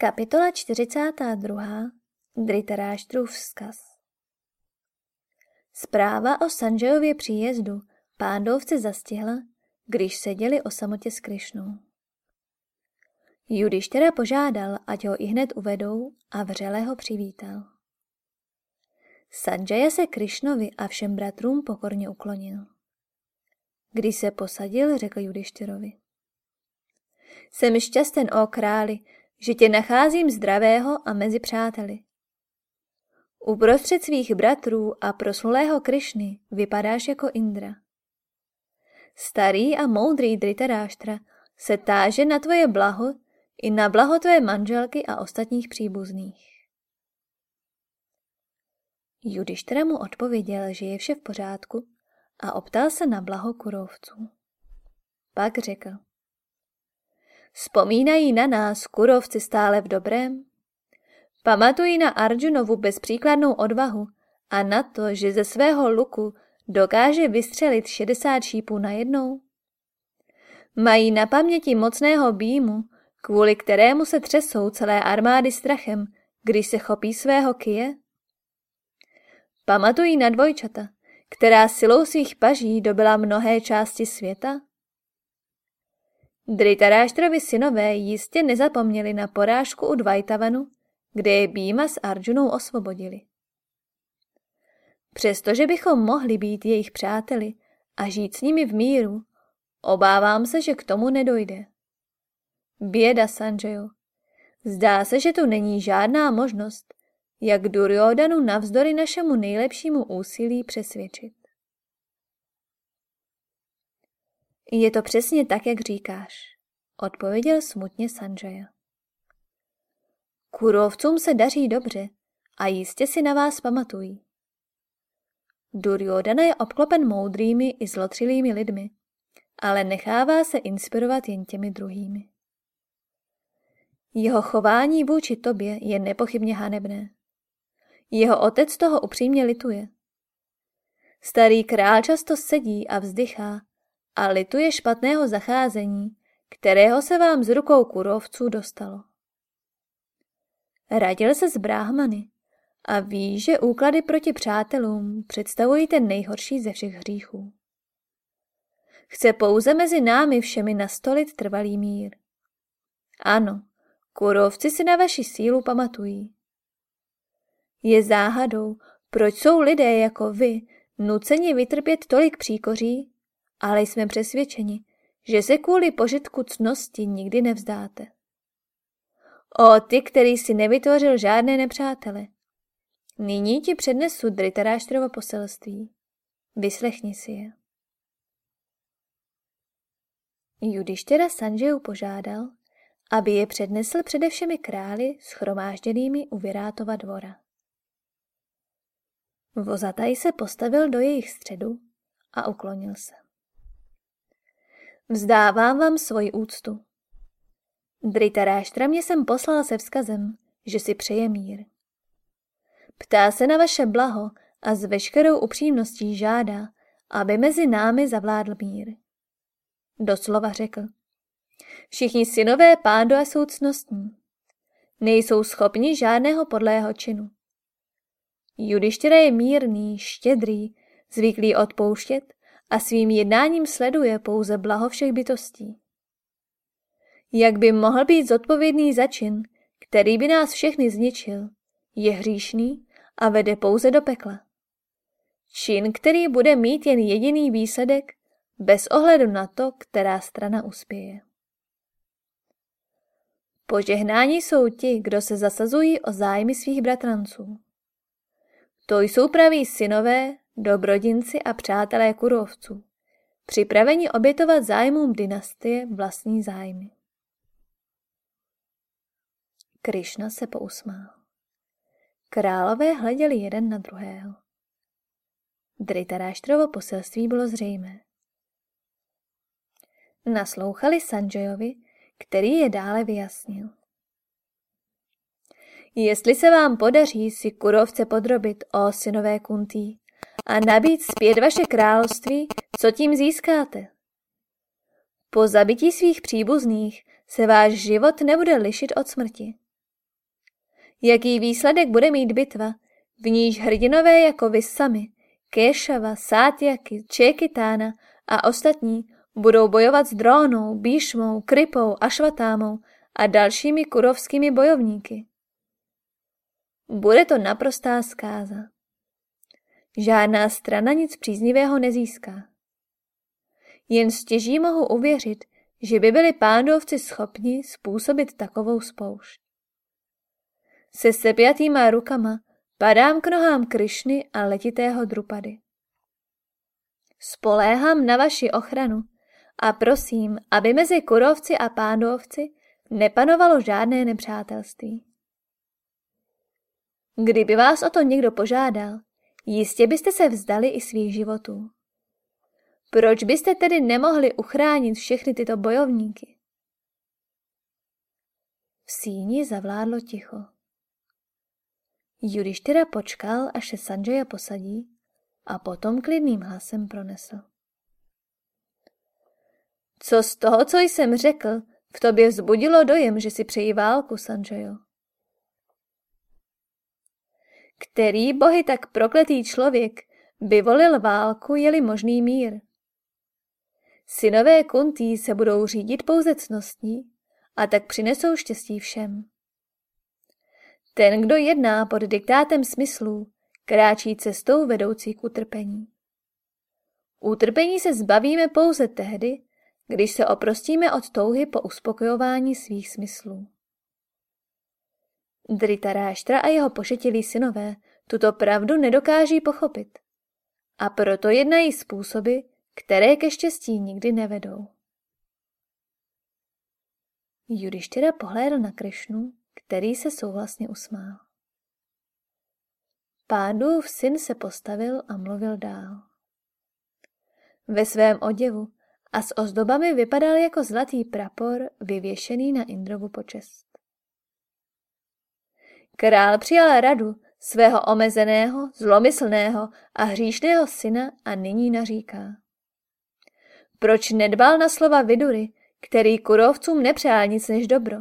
Kapitola 42. Dritaráštrův vzkaz Zpráva o Sanjayově příjezdu pándovce zastihla, když seděli o samotě s Krišnou. Judištěra požádal, ať ho i hned uvedou a vřele ho přivítal. Sanjaya se Krišnovi a všem bratrům pokorně uklonil. Když se posadil, řekl Judištěrovi. Jsem šťasten, o králi, že tě nacházím zdravého a mezi přáteli. Uprostřed svých bratrů a proslulého Krišny vypadáš jako Indra. Starý a moudrý Dritaráštra se táže na tvoje blaho i na blaho tvé manželky a ostatních příbuzných. Judištra mu odpověděl, že je vše v pořádku a optal se na blaho kurovců. Pak řekl. Vzpomínají na nás kurovci stále v dobrém? Pamatují na Arjunovu bezpříkladnou odvahu a na to, že ze svého luku dokáže vystřelit 60 šípů najednou? Mají na paměti mocného býmu, kvůli kterému se třesou celé armády strachem, když se chopí svého kije? Pamatují na dvojčata, která silou svých paží dobila mnohé části světa? Dritaráštrovi synové jistě nezapomněli na porážku u Dvajtavanu, kde je Býma s Arjunou osvobodili. Přestože bychom mohli být jejich přáteli a žít s nimi v míru, obávám se, že k tomu nedojde. Běda, Sanjayo. Zdá se, že tu není žádná možnost, jak Duryodanu navzdory našemu nejlepšímu úsilí přesvědčit. Je to přesně tak, jak říkáš, odpověděl smutně Sanjaya. Kurovcům se daří dobře a jistě si na vás pamatují. Duryodhana je obklopen moudrými i zlotřilými lidmi, ale nechává se inspirovat jen těmi druhými. Jeho chování vůči tobě je nepochybně hanebné. Jeho otec toho upřímně lituje. Starý král často sedí a vzdychá a lituje špatného zacházení, kterého se vám z rukou kurovců dostalo. Radil se s bráhmany a ví, že úklady proti přátelům představují ten nejhorší ze všech hříchů. Chce pouze mezi námi všemi nastolit trvalý mír. Ano, kurovci si na vaši sílu pamatují. Je záhadou, proč jsou lidé jako vy nuceni vytrpět tolik příkoří, ale jsme přesvědčeni, že se kvůli požitku cnosti nikdy nevzdáte. O ty, který si nevytvořil žádné nepřátele. Nyní ti přednesu Dritaráštrovo poselství. Vyslechni si je. Judištěra Sanžeju požádal, aby je přednesl především králi schromážděnými u Virátova dvora. Vozataj se postavil do jejich středu a uklonil se. Vzdávám vám svoji úctu. Dritaráštra mě jsem poslal se vzkazem, že si přeje mír. Ptá se na vaše blaho a s veškerou upřímností žádá, aby mezi námi zavládl mír. Doslova řekl. Všichni synové a jsou cnostní. Nejsou schopni žádného podlého činu. Judištěra je mírný, štědrý, zvyklý odpouštět a svým jednáním sleduje pouze blaho všech bytostí. Jak by mohl být zodpovědný za čin, který by nás všechny zničil, je hříšný a vede pouze do pekla. Čin, který bude mít jen jediný výsledek, bez ohledu na to, která strana uspěje. Požehnáni jsou ti, kdo se zasazují o zájmy svých bratranců. To jsou praví synové, dobrodinci a přátelé kurovců, připraveni obětovat zájmům dynastie vlastní zájmy. Krišna se pousmál. Králové hleděli jeden na druhého. Dritaráštrovo poselství bylo zřejmé. Naslouchali Sanjayovi, který je dále vyjasnil. Jestli se vám podaří si kurovce podrobit, o synové Kuntý, a nabít zpět vaše království, co tím získáte? Po zabití svých příbuzných se váš život nebude lišit od smrti. jaký výsledek bude mít bitva, v níž hrdinové jako vy sami, Kéšava, Sátyaky, Čekitána a ostatní budou bojovat s Drónou, Bíšmou, Krypou, Ašvatámou a dalšími kurovskými bojovníky. Bude to naprostá zkáza. Žádná strana nic příznivého nezíská. Jen stěží mohu uvěřit, že by byli pándovci schopni způsobit takovou spoušť. Se sepjatýma rukama padám k nohám Krišny a letitého Drupady. Spoléhám na vaši ochranu a prosím, aby mezi kurovci a pándovci nepanovalo žádné nepřátelství. Kdyby vás o to někdo požádal, jistě byste se vzdali i svých životů. Proč byste tedy nemohli uchránit všechny tyto bojovníky? V síni zavládlo ticho. Judištyra počkal, až se Sanjaya posadí a potom klidným hlasem pronesl. Co z toho, co jsem řekl, v tobě vzbudilo dojem, že si přeji válku, Sanjayo? Který bohy tak prokletý člověk by volil válku, je-li možný mír? Synové Kuntý se budou řídit pouze cností a tak přinesou štěstí všem. Ten, kdo jedná pod diktátem smyslů, kráčí cestou vedoucí k utrpení. Utrpení se zbavíme pouze tehdy, když se oprostíme od touhy po uspokojování svých smyslů. Dritaráštra a jeho pošetilí synové tuto pravdu nedokáží pochopit a proto jednají způsoby, které ke štěstí nikdy nevedou. Judištěra pohlédl na Krišnu, který se souhlasně usmál. Pádův syn se postavil a mluvil dál. Ve svém oděvu a s ozdobami vypadal jako zlatý prapor vyvěšený na Indrovu počest. Král přijal radu svého omezeného, zlomyslného a hříšného syna a nyní naříká. Proč nedbal na slova Vidury, který kurovcům nepřál nic než dobro?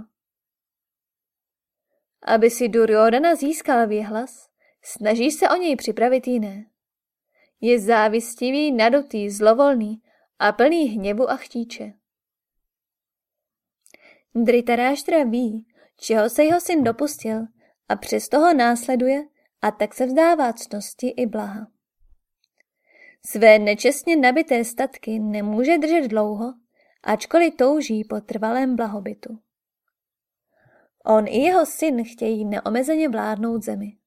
Aby si Duryodhana získal věhlas, snažíš se o něj připravit jiné. Je závistivý, nadutý, zlovolný a plný hněvu a chtíče. Dritaráštra ví, čeho se jeho syn dopustil a přesto ho následuje a tak se vzdává cnosti i blaha. Své nečestně nabité statky nemůže držet dlouho, ačkoliv touží po trvalém blahobytu. On i jeho syn chtějí neomezeně vládnout zemi.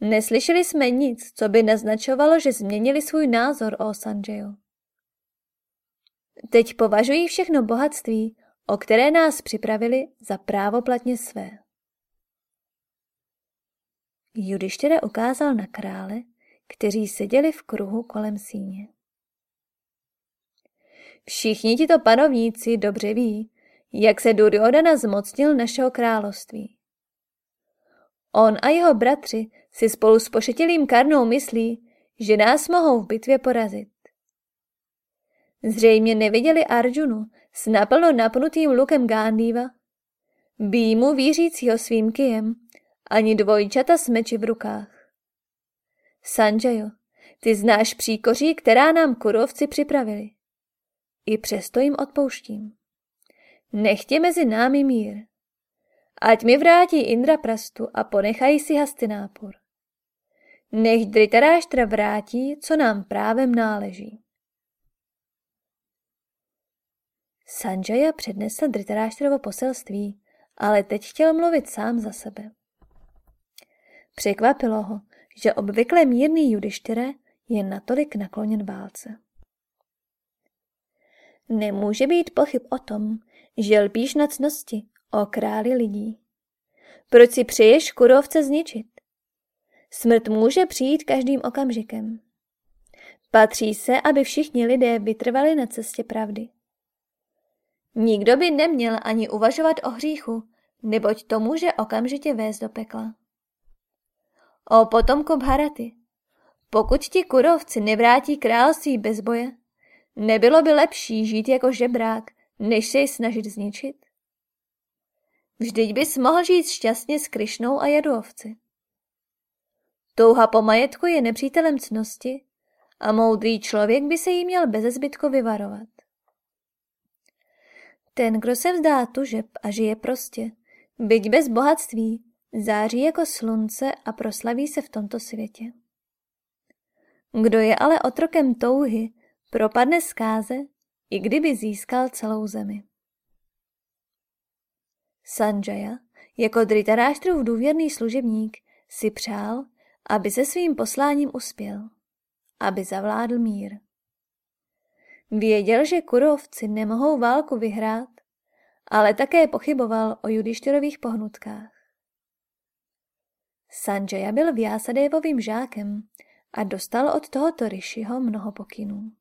Neslyšeli jsme nic, co by naznačovalo, že změnili svůj názor o Sanjayu. Teď považují všechno bohatství, o které nás připravili, za právoplatně své. Judištěra ukázal na krále, kteří seděli v kruhu kolem síně. Všichni tito panovníci dobře ví, jak se Duryodhana zmocnil našeho království. On a jeho bratři si spolu s pošetilým Karnou myslí, že nás mohou v bitvě porazit. Zřejmě neviděli Arjunu s naplno napnutým lukem Gándiva, býmu vířícího svým kijem, ani dvojčata s meči v rukách. Sanjayo, ty znáš příkoří, která nám kurovci připravili. I přesto jim odpouštím. Nechtě mezi námi mír. Ať mi vrátí Indra prastu a ponechají si Hastinápur. Nech Dritaráštra vrátí, co nám právem náleží. Sanjaya přednesl Dritaráštrovo poselství, ale teď chtěl mluvit sám za sebe. Překvapilo ho, že obvykle mírný Judištyre je natolik nakloněn válce. Nemůže být pochyb o tom, že lpíš na cnosti o králi lidí. Proč si přeješ kurovce zničit? Smrt může přijít každým okamžikem. Patří se, aby všichni lidé vytrvali na cestě pravdy. Nikdo by neměl ani uvažovat o hříchu, neboť to může okamžitě vést do pekla. O potomku Bharaty. Pokud ti kurovci nevrátí království bez boje, nebylo by lepší žít jako žebrák, než se ji snažit zničit? Vždyť bys mohl žít šťastně s Krišnou a jaduovci. Touha po majetku je nepřítelem cnosti a moudrý člověk by se jí měl bez zbytku vyvarovat. Ten, kdo se vzdá tužeb a žije prostě, byť bez bohatství, září jako slunce a proslaví se v tomto světě. Kdo je ale otrokem touhy, propadne zkáze, i kdyby získal celou zemi. Sanjaya, jako Dritaráštrův důvěrný služebník, si přál, aby se svým posláním uspěl, aby zavládl mír. Věděl, že kurovci nemohou válku vyhrát, ale také pochyboval o judištěrových pohnutkách. Sanjaya byl Vyasadevovým žákem a dostal od tohoto Rishiho mnoho pokynů.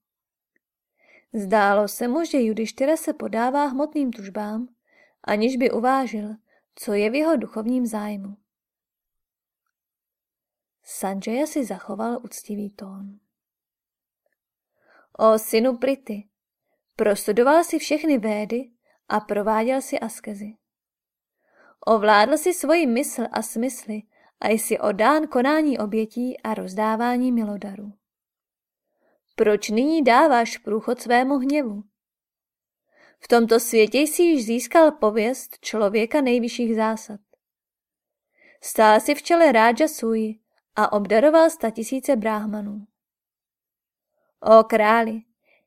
Zdálo se mu, že Judištyra se podává hmotným tužbám, aniž by uvážil, co je v jeho duchovním zájmu. Sanjaya si zachoval úctivý tón. O synu Prity, prostudoval si všechny védy a prováděl si askezi. Ovládl si svoji mysl a smysly a jsi oddán konání obětí a rozdávání milodarů. Proč nyní dáváš průchod svému hněvu? V tomto světě jsi již získal pověst člověka nejvyšších zásad. Stál si v čele Rája Sui a obdaroval sta tisíce bráhmanů. O králi,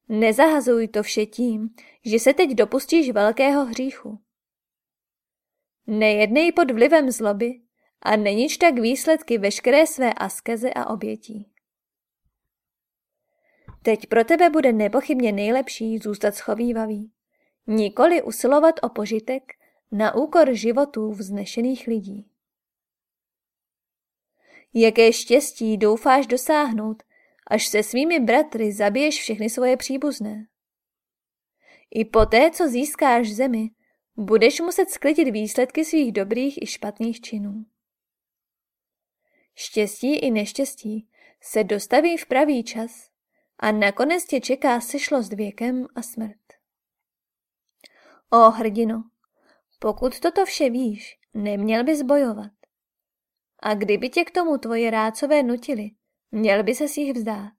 nezahazuj to vše tím, že se teď dopustíš velkého hříchu. Nejednej pod vlivem zloby a nenič tak výsledky veškeré své askeze a obětí. Teď pro tebe bude nepochybně nejlepší zůstat schovývavý, nikoli usilovat o požitek na úkor životů vznešených lidí. Jaké štěstí doufáš dosáhnout, až se svými bratry zabiješ všechny svoje příbuzné? I poté, co získáš zemi, budeš muset sklidit výsledky svých dobrých i špatných činů. Štěstí i neštěstí se dostaví v pravý čas a nakonec tě čeká sešlost věkem a smrt. O hrdino, pokud toto vše víš, neměl bys bojovat. A kdyby tě k tomu tvoje rácové nutili, měl by se jich vzdát.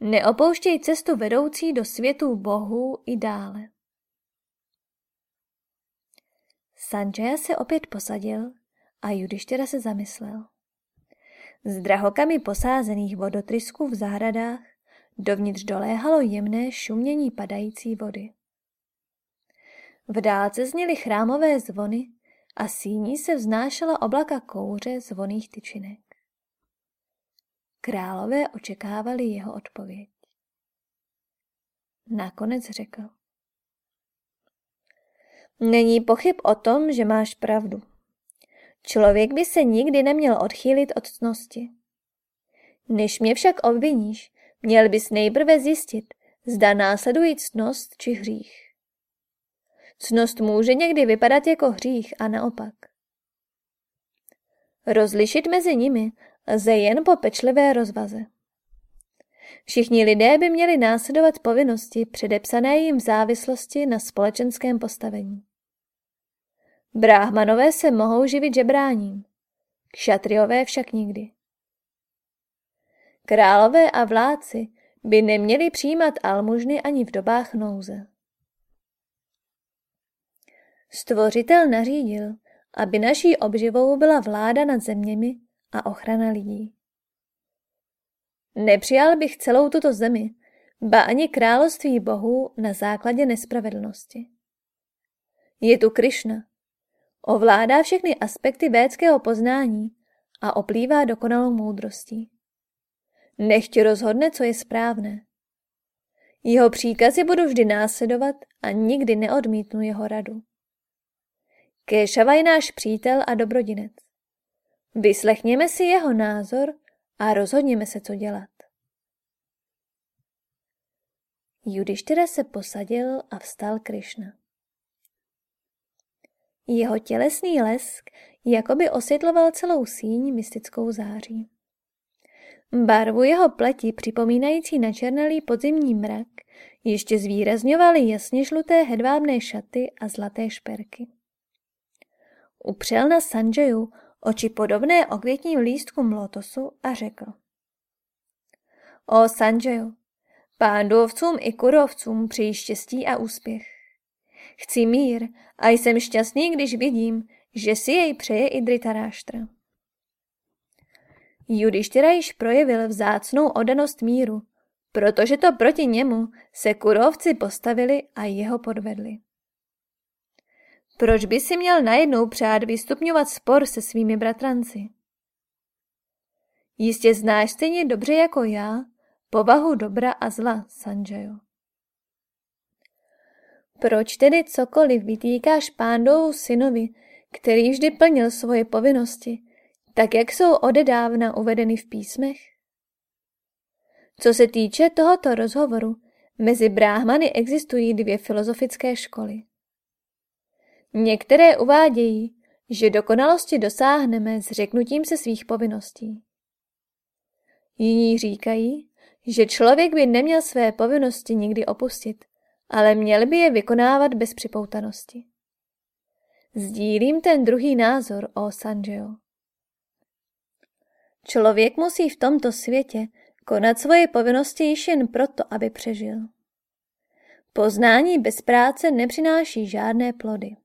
Neopouštěj cestu vedoucí do světů bohů i dále. Sanjaya se opět posadil a Judištěra se zamyslel. Z drahokami posázených vodotrysků v zahradách dovnitř doléhalo jemné šumění padající vody. V dálce zněly chrámové zvony a síní se vznášela oblaka kouře zvoných tyčinek. Králové očekávali jeho odpověď. Nakonec řekl. Není pochyb o tom, že máš pravdu. Člověk by se nikdy neměl odchýlit od cnosti. Než mě však obviníš, měl bys nejprve zjistit, zda následují ctnost či hřích. Cnost může někdy vypadat jako hřích a naopak. Rozlišit mezi nimi lze jen po pečlivé rozvaze. Všichni lidé by měli následovat povinnosti předepsané jim v závislosti na společenském postavení. Bráhmanové se mohou živit žebráním, kšatriové však nikdy. Králové a vládci by neměli přijímat almužny ani v dobách nouze. Stvořitel nařídil, aby naší obživou byla vláda nad zeměmi a ochrana lidí. Nepřijal bych celou tuto zemi, ba ani království bohů na základě nespravedlnosti. Je tu Krišna, Ovládá všechny aspekty védského poznání a oplývá dokonalou moudrostí. Nechť rozhodne, co je správné. Jeho příkazy budu vždy následovat a nikdy neodmítnu jeho radu. Kéšava je náš přítel a dobrodinec. Vyslechněme si jeho názor a rozhodněme se, co dělat. Judištyra se posadil a vstal Krišna. Jeho tělesný lesk jakoby osvětloval celou síň mystickou září. Barvu jeho pleti, připomínající na černalý podzimní mrak, ještě zvýrazňovaly jasně žluté hedvábné šaty a zlaté šperky. upřel na Sanjayu oči podobné okvětním lístkům lotosu a řekl. O Sanjayu, pándovcům i kurovcům přeji štěstí a úspěch. Chci mír a jsem šťastný, když vidím, že si jej přeje i Dritaráštra. Judištěra již projevil vzácnou odanost míru, protože to proti němu se kurovci postavili a jeho podvedli. Proč by si měl najednou přát vystupňovat spor se svými bratranci? Jistě znáš stejně dobře jako já povahu dobra a zla, Sanjayo. Proč tedy cokoliv vytýkáš pándovu synovi, který vždy plnil svoje povinnosti, tak jak jsou odedávna uvedeny v písmech? Co se týče tohoto rozhovoru, mezi bráhmany existují dvě filozofické školy. Některé uvádějí, že dokonalosti dosáhneme s řeknutím se svých povinností. Jiní říkají, že člověk by neměl své povinnosti nikdy opustit, ale měl by je vykonávat bez připoutanosti. Sdílím ten druhý názor o Sanjeo. Člověk musí v tomto světě konat svoje povinnosti již jen proto, aby přežil. Poznání bez práce nepřináší žádné plody.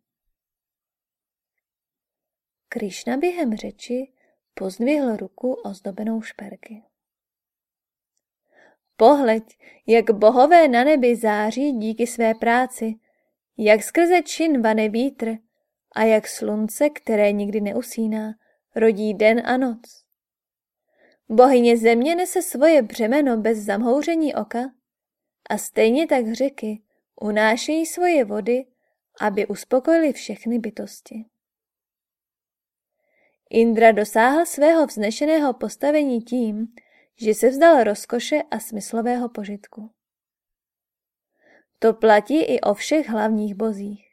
Krišna během řeči pozdvihl ruku ozdobenou šperky. Pohleď, jak bohové na nebi září díky své práci, jak skrze čin vane vítr a jak slunce, které nikdy neusíná, rodí den a noc. Bohyně země nese svoje břemeno bez zamhouření oka a stejně tak řeky unášejí svoje vody, aby uspokojili všechny bytosti. Indra dosáhl svého vznešeného postavení tím, že se vzdal rozkoše a smyslového požitku. To platí i o všech hlavních bozích.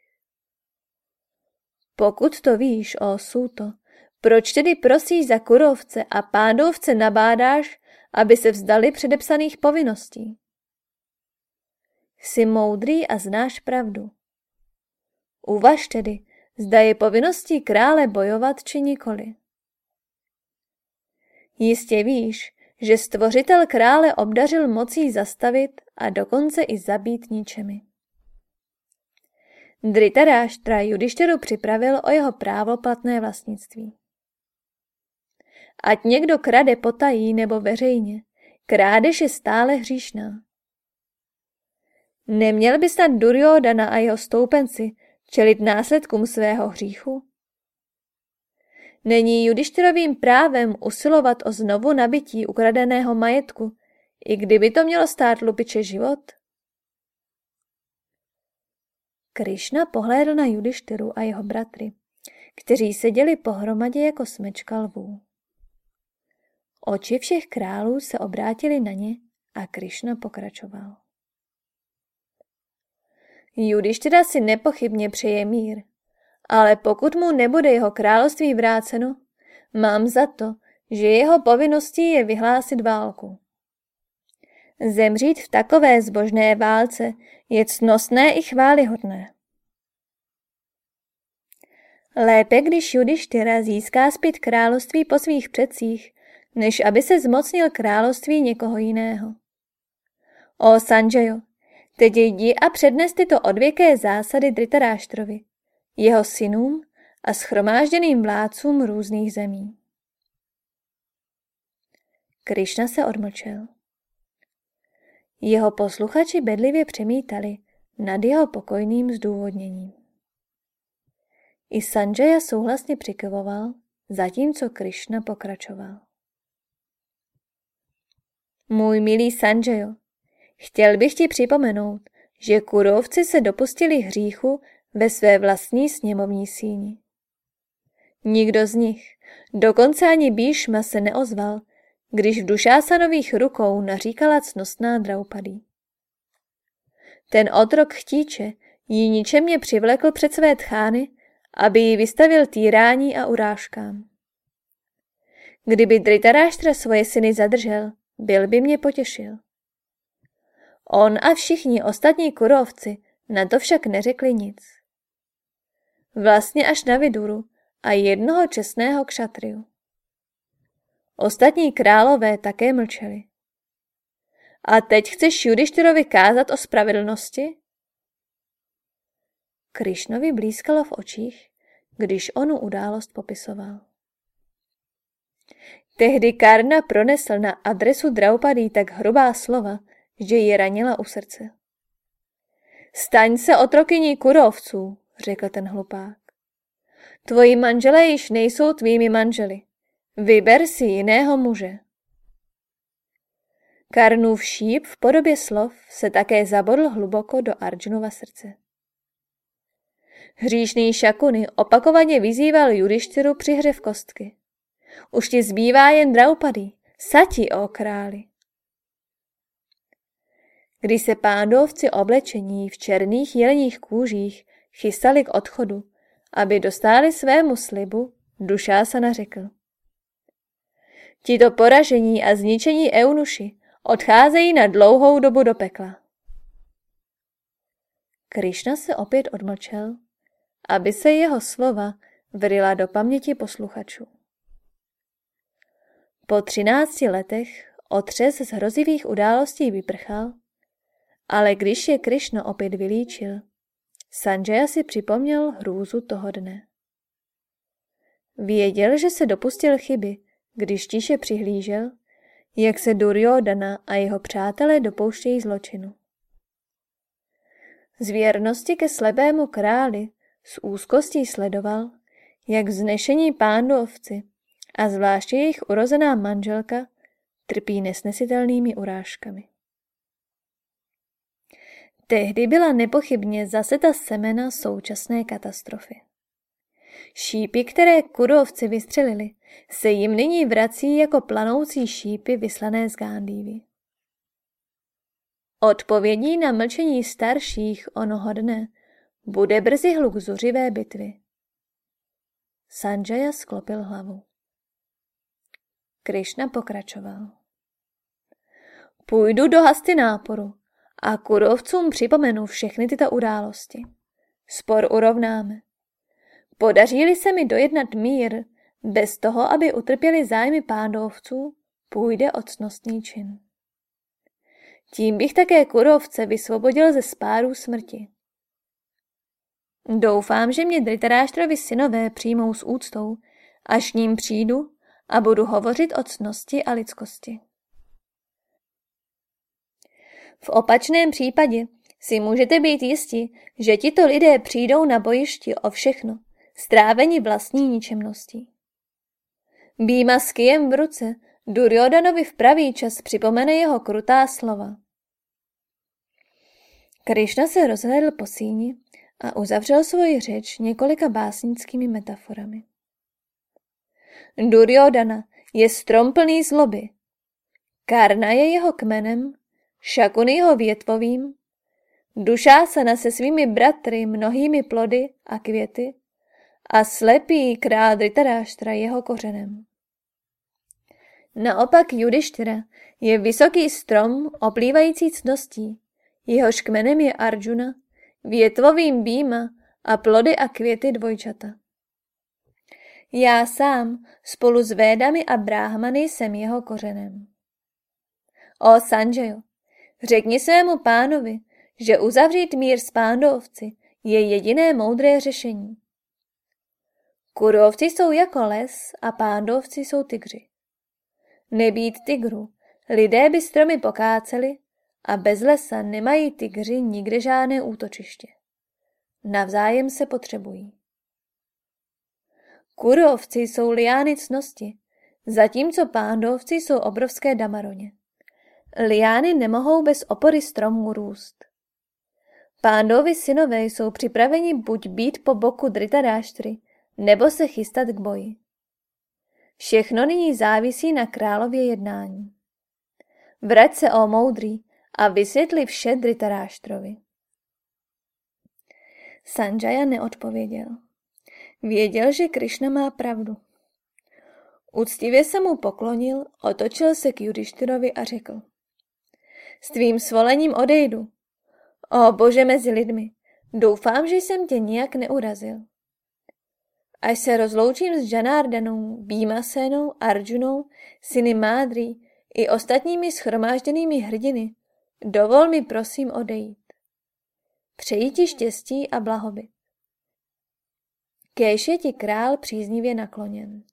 Pokud to víš, o Suto, proč tedy prosíš za kurovce a pádovce nabádáš, aby se vzdali předepsaných povinností? Jsi moudrý a znáš pravdu. Uvaž tedy, zda je povinností krále bojovat či nikoli. Jistě víš, že stvořitel krále obdařil mocí zastavit a dokonce i zabít ničemi. Dritaráštra Judištěru připravil o jeho právoplatné vlastnictví. Ať někdo krade potají nebo veřejně, krádež je stále hříšná. Neměl by snad Duryodana a jeho stoupenci čelit následkům svého hříchu? Není judištyrovým právem usilovat o znovu nabití ukradeného majetku, i kdyby to mělo stát lupiče život? Krišna pohlédl na Judištyru a jeho bratry, kteří seděli pohromadě jako smečka lvů. Oči všech králů se obrátily na ně a Krišna pokračoval. Judištyra si nepochybně přeje mír, ale pokud mu nebude jeho království vráceno, mám za to, že jeho povinností je vyhlásit válku. Zemřít v takové zbožné válce je cnostné i chválihodné. Lépe, když Judištyra získá zpět království po svých předcích, než aby se zmocnil království někoho jiného. O Sanjayo, teď jdi a přednes tyto odvěké zásady Dritaráštrovi, jeho synům a schromážděným vládcům různých zemí. Krišna se odmlčel. Jeho posluchači bedlivě přemítali nad jeho pokojným zdůvodněním. I Sanjaya souhlasně přikyvoval, zatímco Krišna pokračoval. Můj milý Sanjayo, chtěl bych ti připomenout, že kurovci se dopustili hříchu ve své vlastní sněmovní síni. Nikdo z nich, dokonce ani Bíšma se neozval, když v Dušásanových rukou naříkala cnostná Draupadý. Ten otrok chtíče ji ničemně přivlekl před své tchány, aby ji vystavil týrání a urážkám. Kdyby Dritaráštra svoje syny zadržel, byl by mě potěšil. On a všichni ostatní kurovci na to však neřekli nic. Vlastně až na Viduru a jednoho čestného kšatriu. Ostatní králové také mlčeli. A teď chceš Judištyrovi kázat o spravedlnosti? Krišnovi blízkalo v očích, když onu událost popisoval. Tehdy Karna pronesl na adresu Draupadý tak hrubá slova, že ji ranila u srdce. Staň se otrokyní kurovců, řekl ten hlupák. Tvoji manželé již nejsou tvými manželi. Vyber si jiného muže. Karnův šíp v podobě slov se také zabodl hluboko do Arjunova srdce. Hříšný Šakuny opakovaně vyzýval Judištyru při hře v kostky. Už ti zbývá jen Draupady, sati o králi. Když se pándovci oblečení v černých jeleních kůžích chystali k odchodu, aby dostali svému slibu, Dušásana řekl. Tito poražení a zničení eunuši odcházejí na dlouhou dobu do pekla. Krišna se opět odmlčel, aby se jeho slova vryla do paměti posluchačů. Po třinácti letech otřes z hrozivých událostí vyprchal, ale když je Krišno opět vylíčil, Sanjaya si připomněl hrůzu toho dne. Věděl, že se dopustil chyby, když tiše přihlížel, jak se Duryodhana a jeho přátelé dopouštějí zločinu. Z věrnosti ke slepému králi s úzkostí sledoval, jak vznešení pándovci a zvláště jejich urozená manželka trpí nesnesitelnými urážkami. Tehdy byla nepochybně zase ta semena současné katastrofy. Šípy, které kurovci vystřelili, se jim nyní vrací jako planoucí šípy vyslané z Gándívy. Odpovědí na mlčení starších onoho dne bude brzy hluk zuřivé bitvy. Sanjaya sklopil hlavu. Krišna pokračoval. Půjdu do hasty náporu a kurovcům připomenu všechny tyto události. Spor urovnáme. Podaří-li se mi dojednat mír, bez toho, aby utrpěli zájmy pádovců, půjde o cnostný čin. Tím bych také kurovce vysvobodil ze spárů smrti. Doufám, že mě Dritaráštrovi synové přijmou s úctou, až ním přijdu a budu hovořit o cnosti a lidskosti. V opačném případě si můžete být jisti, že tito lidé přijdou na bojišti o všechno, strávení vlastní ničemností. Býma s kijem v ruce, Duryodanovi v pravý čas připomene jeho krutá slova. Krišna se rozhlédl po síni a uzavřel svoji řeč několika básnickými metaforami. Duryodana je strom plný zloby. Karna je jeho kmenem, Šakun jeho větvovým, Dušásana se svými bratry mnohými plody a květy a slepý král Dritaráštra jeho kořenem. Naopak Judištyra je vysoký strom oplývající cností, jehož kmenem je Arjuna, větvovým býma a plody a květy dvojčata. Já sám spolu s Védami a Bráhmany jsem jeho kořenem. O Sanjayo, řekni svému pánovi, že uzavřít mír s pándovci je jediné moudré řešení. Kurovci jsou jako les a pándovci jsou tygři. Nebýt tygru, lidé by stromy pokáceli a bez lesa nemají tygři nikde žádné útočiště. Navzájem se potřebují. Kurovci jsou liány cnosti, zatímco pándovci jsou obrovské damaroně. Liány nemohou bez opory stromů růst. Pándovi synové jsou připraveni buď být po boku Dritadáštry, nebo se chystat k boji. Všechno nyní závisí na králově jednání. Vrať se o moudrý a vysvětli vše Dritaráštrovi. Sanjaya neodpověděl. Věděl, že Krišna má pravdu. Úctivě se mu poklonil, otočil se k Judištyrovi a řekl. S tvým svolením odejdu. O bože mezi lidmi, doufám, že jsem tě nijak neurazil. až se rozloučím s Janardanou, Bímasenou, Arjunou, syny Mádry i ostatními schromážděnými hrdiny, dovol mi prosím odejít. Přeji ti štěstí a blahobyt. Kéž je ti král příznivě nakloněn.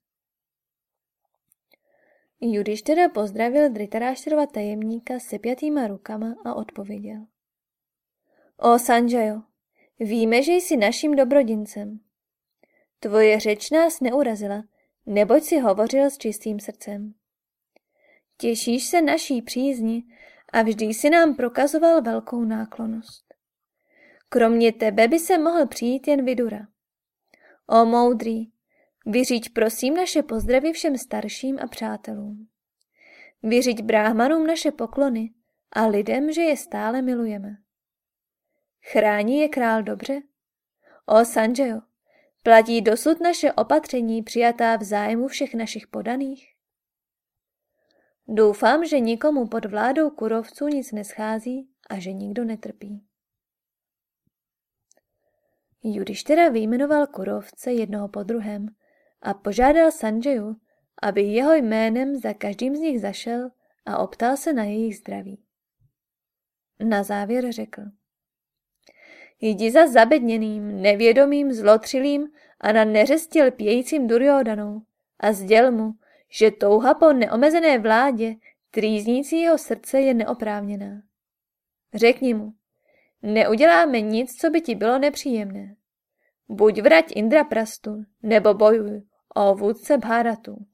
Judiš teda pozdravil Dritaráštrova tajemníka se pětýma rukama a odpověděl. O Sanjayo, víme, že jsi naším dobrodincem. Tvoje řeč nás neurazila, neboť si hovořil s čistým srdcem. Těšíš se naší přízni a vždy si nám prokazoval velkou náklonost. Kromě tebe by se mohl přijít jen Vidura. O moudrý, vyříď prosím naše pozdravy všem starším a přátelům. Vyříď bráhmanům naše poklony a lidem, že je stále milujeme. Chrání je král dobře? O Sanjayo, platí dosud naše opatření přijatá v zájmu všech našich podaných? Doufám, že nikomu pod vládou kurovců nic neschází a že nikdo netrpí. Judištera vyjmenoval kurovce jednoho po druhém a požádal Sanjayu, aby jeho jménem za každým z nich zašel a optal se na jejich zdraví. Na závěr řekl. Jdi za zabedněným, nevědomým, zlotřilým a na neřestě lpějícím Duryodanou a sděl mu, že touha po neomezené vládě trýznícího srdce je neoprávněná. Řekni mu, neuděláme nic, co by ti bylo nepříjemné. Buď vrať Indraprastu, nebo bojuj o vůdce Bharatu.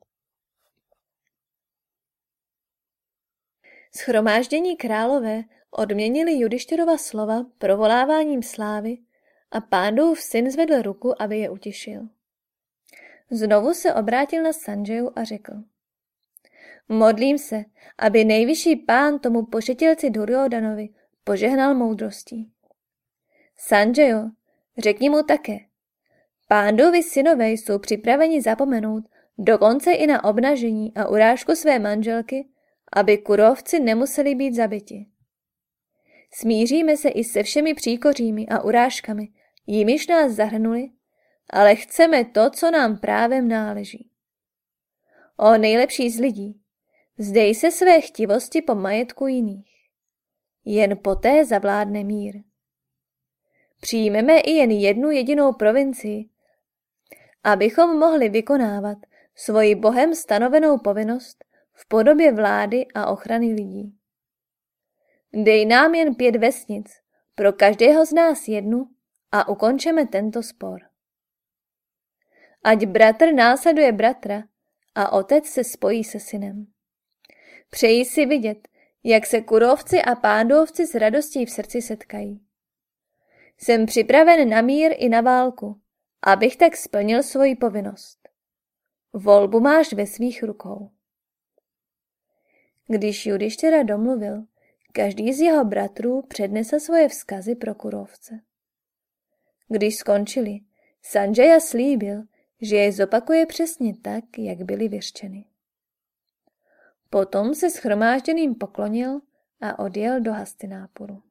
Schromáždění králové odměnili Judištěrova slova provoláváním slávy a pándův syn zvedl ruku, aby je utěšil. Znovu se obrátil na Sanjayu a řekl. Modlím se, aby nejvyšší pán tomu pošetilci Duryodanovi požehnal moudrostí. Sanjayo, řekni mu také. Pándovi synové jsou připraveni zapomenout dokonce i na obnažení a urážku své manželky, aby kurovci nemuseli být zabiti. Smíříme se i se všemi příkořími a urážkami, jimiž nás zahrnuli, ale chceme to, co nám právem náleží. O nejlepší z lidí, vzdej se své chtivosti po majetku jiných. Jen poté zavládne mír. Přijmeme i jen jednu jedinou provincii, abychom mohli vykonávat svoji bohem stanovenou povinnost v podobě vlády a ochrany lidí. Dej nám jen pět vesnic, pro každého z nás jednu a ukončeme tento spor. Ať bratr následuje bratra a otec se spojí se synem. Přeji si vidět, jak se kurovci a pándovci s radostí v srdci setkají. Jsem připraven na mír i na válku, abych tak splnil svoji povinnost. Volbu máš ve svých rukou. Když Judištěra domluvil, každý z jeho bratrů přednesl svoje vzkazy pro kurovce. Když skončili, Sanjaya slíbil, že je zopakuje přesně tak, jak byly vyřčeny. Potom se schromážděným poklonil a odjel do Hastinápuru.